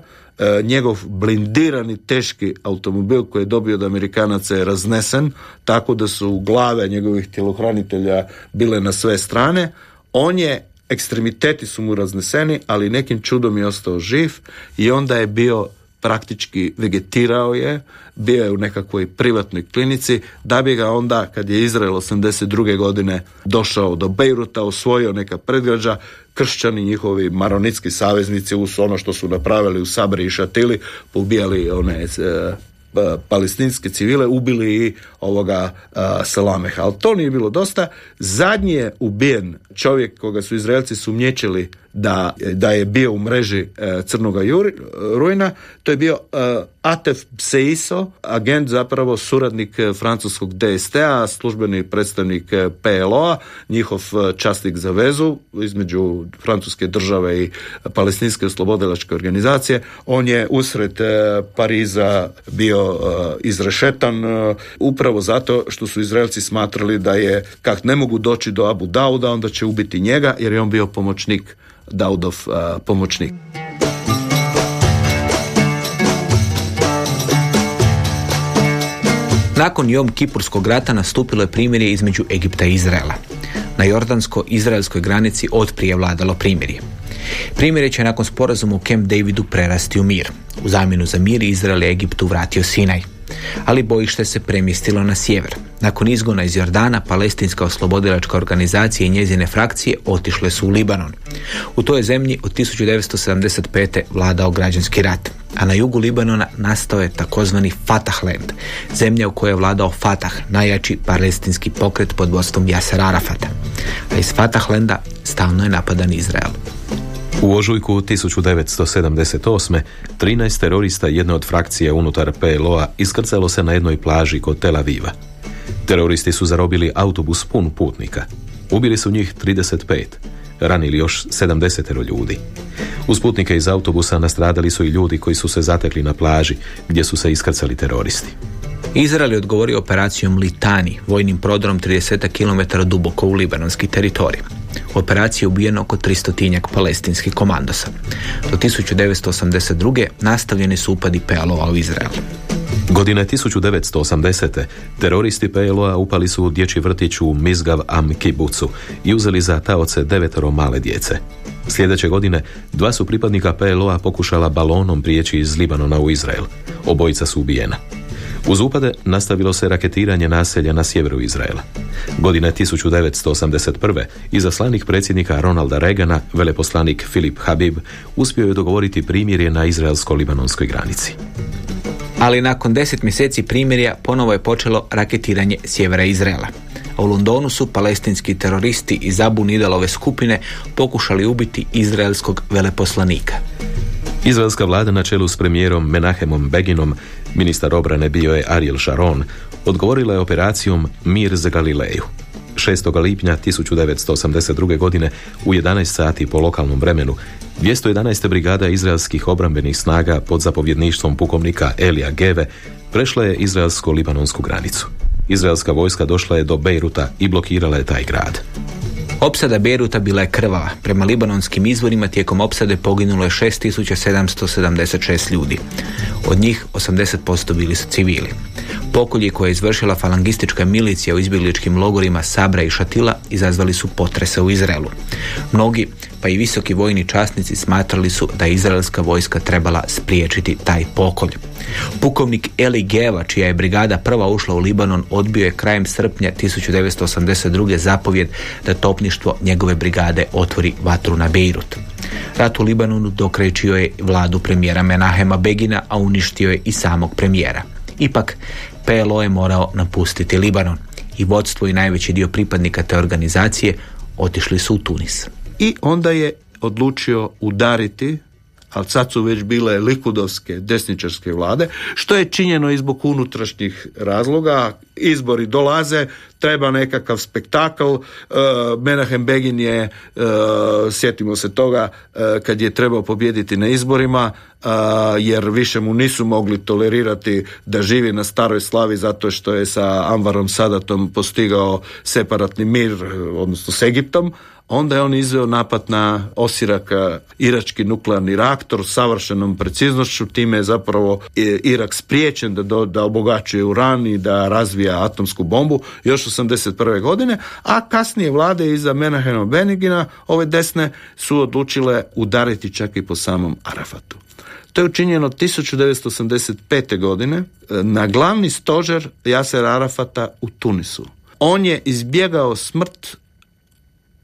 njegov blindirani teški automobil koji je dobio od Amerikanaca je raznesen tako da su glave njegovih tjelohranitelja bile na sve strane on je ekstremiteti su mu razneseni ali nekim čudom je ostao živ i onda je bio praktički vegetirao je, bio je u nekakvoj privatnoj klinici, da bi ga onda, kad je Izrael 82. godine došao do Bejruta, osvojio neka predgrađa, kršćani, njihovi maronitski saveznici uz ono što su napravili u Sabri i Šatili, pobijali one e, palestinske civile ubili i ovoga Salameha. Ali to nije bilo dosta. Zadnji je ubijen čovjek koga su Izraelci sumnječili da, da je bio u mreži e, Crnoga Rujna, to je bio e, Atef Seiso, agent zapravo suradnik e, francuskog DST-a, službeni predstavnik PLO-a, njihov častnik za vezu između francuske države i palestinske oslobodilačke organizacije. On je usred Pariza bio izrešetan upravo zato što su Izraelci smatrali da je kak ne mogu doći do Abu Dauda, onda će ubiti njega jer je on bio pomoćnik Daudov pomoćnik. Nakon Jom Kipurskog rata nastupilo je primirje između Egipta i Izraela. Na jordansko-izraelskoj granici otprije vladalo primirje. Primjer će nakon sporazuma u Camp Davidu prerasti u mir. U zamjenu za mir Izrael je Egiptu vratio Sinaj ali bojište se premjestilo na sjever. Nakon izgona iz Jordana, palestinska oslobodilačka organizacija i njezine frakcije otišle su u Libanon. U toj zemlji od 1975. vladao građanski rat, a na jugu Libanona nastao je takozvani Fatahland, zemlja u kojoj je vladao Fatah, najjači palestinski pokret pod vodstvom Yasser Arafata. A iz Fatahlanda stalno je napadan Izrael. U ožujku 1978. 13 terorista jedne od frakcije unutar PLO-a iskrcalo se na jednoj plaži kod Tel Aviva. Teroristi su zarobili autobus pun putnika. Ubili su njih 35, ranili još 70 ljudi. Uz putnike iz autobusa nastradali su i ljudi koji su se zatekli na plaži gdje su se iskrcali teroristi. Izrael je odgovorio operacijom Litani, vojnim prodorom 30 km duboko u libanonski teritorij. U operaciji je ubijeno oko 300 palestinskih komandosa. Do 1982. nastavljeni su upadi PLO-a u Izrael. Godine 1980. teroristi PLO-a upali su u dječji vrtić u Mizgav Am Kibucu i uzeli za taoce devetoro male djece. Sljedeće godine dva su pripadnika PLO-a pokušala balonom prijeći iz Libanona u Izrael. Obojica su ubijena. Uz upade nastavilo se raketiranje naselja na sjeveru Izraela. Godine 1981. izaslanik predsjednika Ronalda Reagana, veleposlanik Filip Habib, uspio je dogovoriti primirje na izraelsko-libanonskoj granici. Ali nakon deset mjeseci primirja ponovo je počelo raketiranje sjevera Izraela. u Londonu su palestinski teroristi iz Abu Nidalove skupine pokušali ubiti izraelskog veleposlanika. Izraelska vlada na čelu s premijerom Menahemom Beginom Ministar obrane bio je Ariel Sharon, odgovorila je operacijom Mir za Galileju. 6. lipnja 1982. godine u 11 sati po lokalnom vremenu 211. brigada izraelskih obrambenih snaga pod zapovjedništvom pukovnika Elija Geve prešla je izraelsko-libanonsku granicu. Izraelska vojska došla je do Bejruta i blokirala je taj grad. Opsada Beruta bila je krvava. Prema libanonskim izvorima tijekom opsade poginulo je 6776 ljudi. Od njih 80% bili su civili. Pokolji koje je izvršila falangistička milicija u izbjegličkim logorima Sabra i Šatila izazvali su potrese u Izraelu. Mnogi, pa i visoki vojni časnici smatrali su da je izraelska vojska trebala spriječiti taj pokolj. Pukovnik Eli Geva, čija je brigada prva ušla u Libanon, odbio je krajem srpnja 1982. zapovjed da topništvo njegove brigade otvori vatru na Bejrut. Rat u Libanonu dokrećio je vladu premijera Menahema Begina, a uništio je i samog premijera. Ipak, PLO je morao napustiti Libanon i vodstvo i najveći dio pripadnika te organizacije otišli su u Tunis. I onda je odlučio udariti ali sad su već bile likudovske desničarske vlade, što je činjeno i zbog unutrašnjih razloga. Izbori dolaze, treba nekakav spektakl. Uh, Menahem Begin je, uh, sjetimo se toga, uh, kad je trebao pobijediti na izborima, jer više mu nisu mogli tolerirati da živi na staroj slavi zato što je sa Anvarom Sadatom postigao separatni mir, odnosno s Egiptom, Onda je on izveo napad na Osirak, irački nuklearni reaktor savršenom preciznošću, time je zapravo Irak spriječen da, do, da obogaćuje uran i da razvija atomsku bombu još 81. godine, a kasnije vlade iza Menahema Benigina, ove desne, su odlučile udariti čak i po samom Arafatu. To je učinjeno 1985. godine na glavni stožer Jaser Arafata u Tunisu. On je izbjegao smrt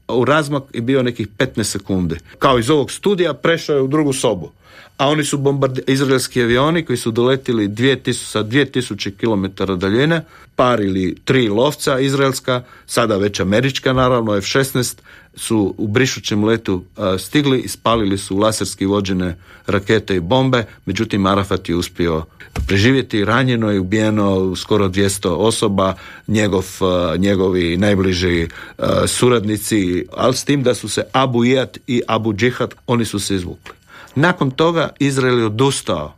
u razmak je bio nekih 15 sekundi. Kao iz ovog studija prešao je u drugu sobu. A oni su bombardirali, izraelski avioni koji su doletili 2000, sa 2000 km daljine, par ili tri lovca izraelska, sada već američka naravno, F-16, su u brišućem letu stigli i spalili su laserski vođene rakete i bombe, međutim Arafat je uspio preživjeti, ranjeno i ubijeno skoro 200 osoba, njegov, njegovi najbliži suradnici, ali s tim da su se Abu Iyad i Abu Džihad, oni su se izvukli. Nakon toga Izrael je odustao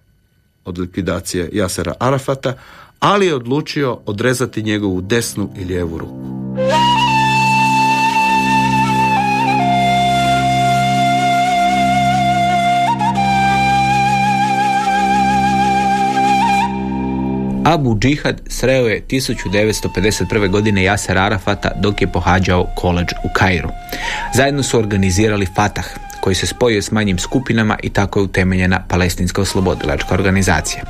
od likvidacije Jasera Arafata, ali je odlučio odrezati njegovu desnu i lijevu ruku. Abu Džihad sreo je 1951. godine Jasar Arafata dok je pohađao koleđ u Kairu. Zajedno su organizirali Fatah, koji se spojio s manjim skupinama i tako je utemeljena palestinska oslobodilačka organizacija.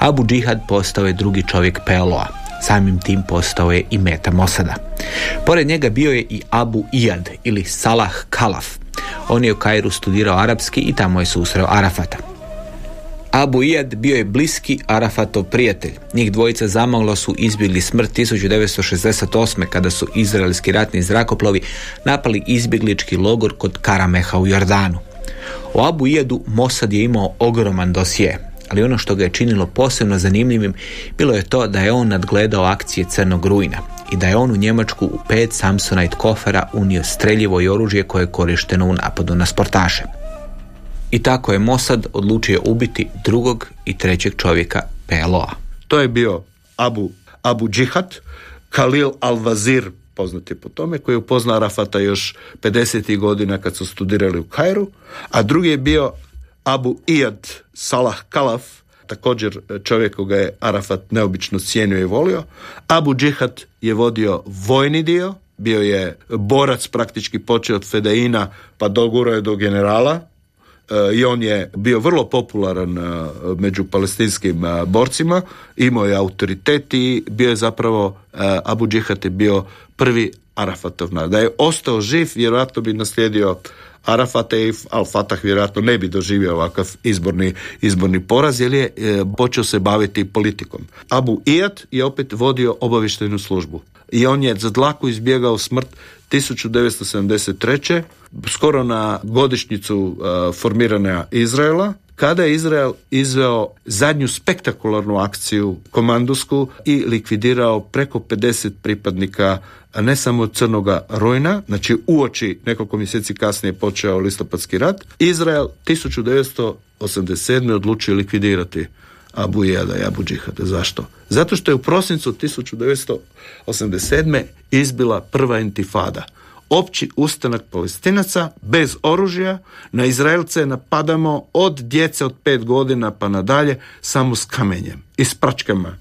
Abu Džihad postao je drugi čovjek PLO-a. Samim tim postao je i meta Mosada. Pored njega bio je i Abu Iyad ili Salah Kalaf. On je u Kairu studirao arapski i tamo je susreo Arafata. Abu Iyad bio je bliski Arafatov prijatelj. Njih dvojica zamalo su izbjegli smrt 1968. kada su izraelski ratni zrakoplovi napali izbjeglički logor kod Karameha u Jordanu. O Abu Iyadu Mossad je imao ogroman dosje, ali ono što ga je činilo posebno zanimljivim bilo je to da je on nadgledao akcije Crnog rujna i da je on u Njemačku u pet Samsonite kofera unio streljivo i oružje koje je korišteno u napadu na sportaše. I tako je Mossad odlučio ubiti drugog i trećeg čovjeka PLO-a. To je bio Abu, Abu Džihad, Khalil al-Vazir, poznati po tome, koji je upoznao Rafata još 50. godina kad su studirali u Kairu, a drugi je bio Abu Iyad Salah Kalaf, također čovjek koga je Arafat neobično cijenio i volio. Abu Džihad je vodio vojni dio, bio je borac praktički počeo od Fedeina pa dogurao je do generala, i on je bio vrlo popularan e, među palestinskim e, borcima, imao je autoritet i bio je zapravo, e, Abu Džihad je bio prvi Arafatov Da je ostao živ, vjerojatno bi naslijedio Arafata i Al-Fatah vjerojatno ne bi doživio ovakav izborni, izborni poraz jer je počeo se baviti politikom. Abu Iyad je opet vodio obavištenu službu i on je za dlaku izbjegao smrt 1973. skoro na godišnjicu uh, formiranja Izraela kada je Izrael izveo zadnju spektakularnu akciju komandusku i likvidirao preko 50 pripadnika ne samo crnoga rojna, znači uoči nekoliko mjeseci kasnije počeo listopadski rat, Izrael 1987. odlučio likvidirati Abu Jada i Abu Džihada. Zašto? Zato što je u prosincu 1987. izbila prva intifada. Opći ustanak palestinaca bez oružja, na Izraelce napadamo od djece od pet godina pa nadalje samo s kamenjem i s pračkama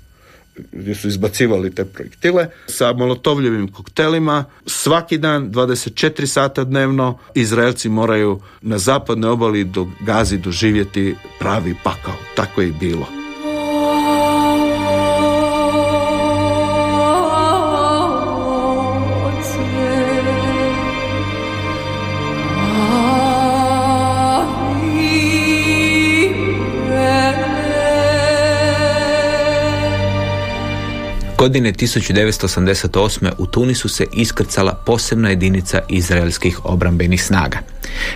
gdje su izbacivali te projektile sa molotovljivim koktelima. Svaki dan, 24 sata dnevno, Izraelci moraju na zapadnoj obali do Gazi doživjeti pravi pakao. Tako je i bilo. Godine 1988. u Tunisu se iskrcala posebna jedinica izraelskih obrambenih snaga.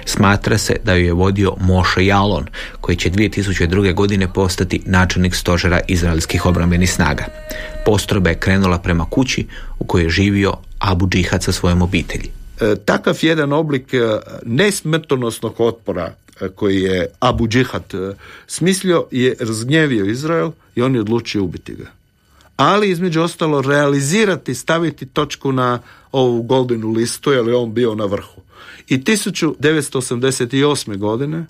Smatra se da ju je vodio Moshe Jalon, koji će 2002. godine postati načelnik stožera izraelskih obrambenih snaga. Postroba je krenula prema kući u kojoj je živio Abu Džihad sa svojom obitelji. E, takav jedan oblik e, nesmrtonosnog otpora e, koji je Abu Džihad smislio je razgnjevio Izrael i on je odlučio ubiti ga ali između ostalo realizirati, staviti točku na ovu goldenu listu, jer je on bio na vrhu. I 1988. godine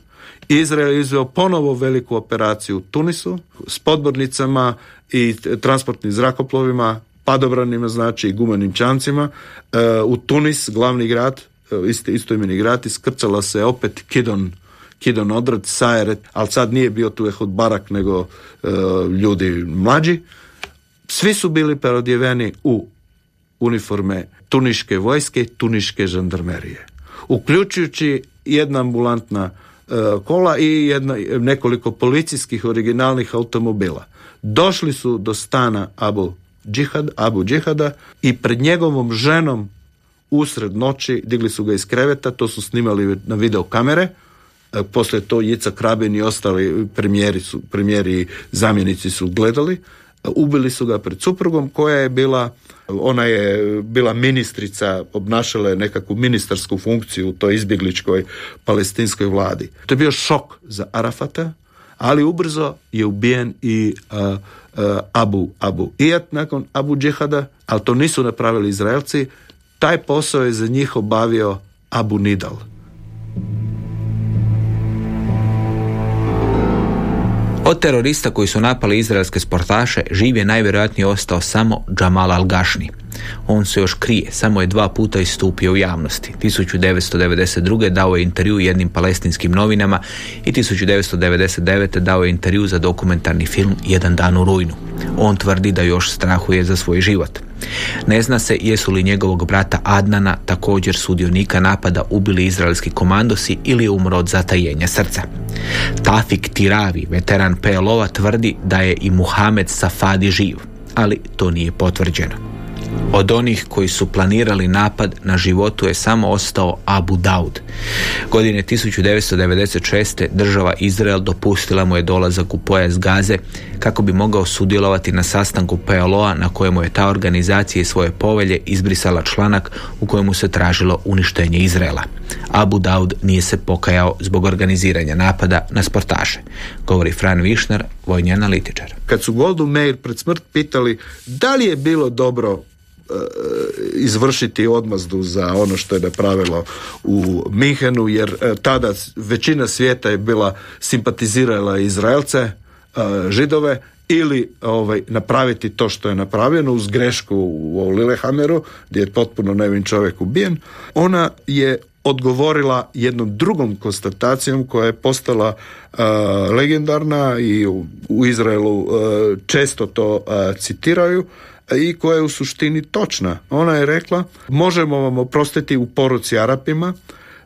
Izrael izveo ponovo veliku operaciju u Tunisu s podbornicama i transportnim zrakoplovima, padobranima, znači i gumenim čancima. E, u Tunis, glavni grad, e, isto, isto imeni grad, iskrcala se opet Kidon Kidon Odrad, Sajeret, ali sad nije bio tu Ehud Barak, nego e, ljudi mlađi. Svi su bili perodjeveni u uniforme tuniške vojske, tuniške žandarmerije. Uključujući jedna ambulantna e, kola i jedna, nekoliko policijskih originalnih automobila. Došli su do stana Abu, Džihad, Abu Džihada i pred njegovom ženom usred noći digli su ga iz kreveta, to su snimali na video kamere, e, poslije to Jica Krabin i ostali premijeri, su, premijeri zamjenici su gledali, ubili su ga pred suprugom koja je bila ona je bila ministrica, obnašala je nekakvu ministarsku funkciju u toj izbjegličkoj palestinskoj vladi. To je bio šok za Arafata, ali ubrzo je ubijen i Abu Abu Iyad nakon Abu Džihada, ali to nisu napravili Izraelci. Taj posao je za njih obavio Abu Nidal. Od terorista koji su napali izraelske sportaše živ je najvjerojatnije ostao samo Jamal Al-Gashni. On se još krije, samo je dva puta istupio u javnosti. 1992. dao je intervju jednim palestinskim novinama i 1999. dao je intervju za dokumentarni film Jedan dan u rujnu. On tvrdi da još strahuje za svoj život. Ne zna se jesu li njegovog brata Adnana, također sudionika napada, ubili izraelski komandosi ili je umro od zatajenja srca. Tafik Tiravi, veteran PLO-a, tvrdi da je i Muhamed Safadi živ, ali to nije potvrđeno. Od onih koji su planirali napad na životu je samo ostao Abu Daud. Godine 1996. država Izrael dopustila mu je dolazak u pojas Gaze kako bi mogao sudjelovati na sastanku PLO-a na kojemu je ta organizacija i svoje povelje izbrisala članak u kojemu se tražilo uništenje Izraela. Abu Daud nije se pokajao zbog organiziranja napada na sportaše, govori Fran Višnar, vojni analitičar. Kad su Goldu Meir pred smrt pitali da li je bilo dobro izvršiti odmazdu za ono što je napravilo u Minhenu jer e, tada većina svijeta je bila simpatizirala Izraelce, e, židove ili ovaj, napraviti to što je napravljeno uz grešku u Lillehammeru gdje je potpuno nevin čovjek ubijen, ona je odgovorila jednom drugom konstatacijom koja je postala legendarna i u, u Izraelu često to citiraju, i koja je u suštini točna. Ona je rekla, možemo vam oprostiti u poruci Arapima,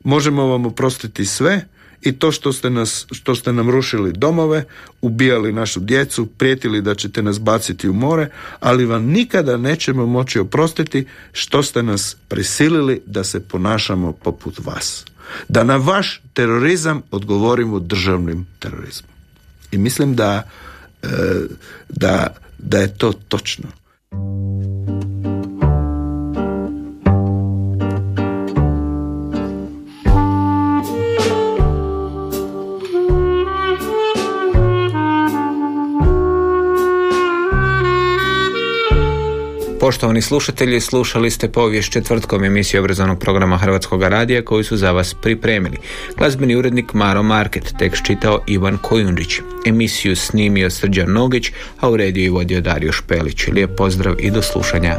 možemo vam oprostiti sve i to što ste, nas, što ste nam rušili domove, ubijali našu djecu, prijetili da ćete nas baciti u more, ali vam nikada nećemo moći oprostiti što ste nas prisilili da se ponašamo poput vas. Da na vaš terorizam odgovorimo državnim terorizmom. I mislim da, e, da, da je to točno. Thank you. Poštovani slušatelji, slušali ste povijest četvrtkom emisije obrazovnog programa Hrvatskog radija koju su za vas pripremili. Glazbeni urednik Maro Market, tekst čitao Ivan Kojundžić. Emisiju snimio Srđan Nogić, a u rediju i vodio Dario Špelić. Lijep pozdrav i do slušanja.